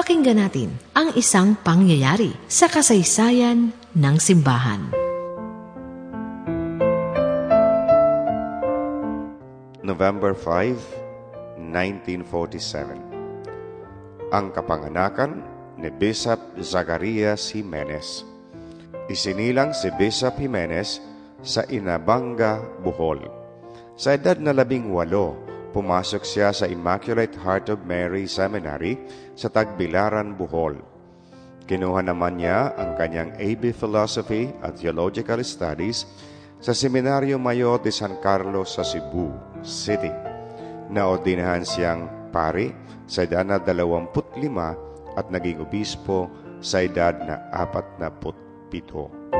Pakinggan natin ang isang pangyayari sa kasaysayan ng simbahan. November 5, 1947 Ang kapanganakan ni Bishop Zacarias Jimenez Isinilang si Bishop Jimenez sa Inabanga, Bohol. Sa edad na labing walo, pumasok siya sa Immaculate Heart of Mary Seminary sa Tagbilaran, Bohol. Kinuha naman niya ang kanyang AB Philosophy at Theological Studies sa Seminaryo Mayor de San Carlos sa Cebu City. Naordinahan siyang pari sa edad na 25 at naging obispo sa edad na 47.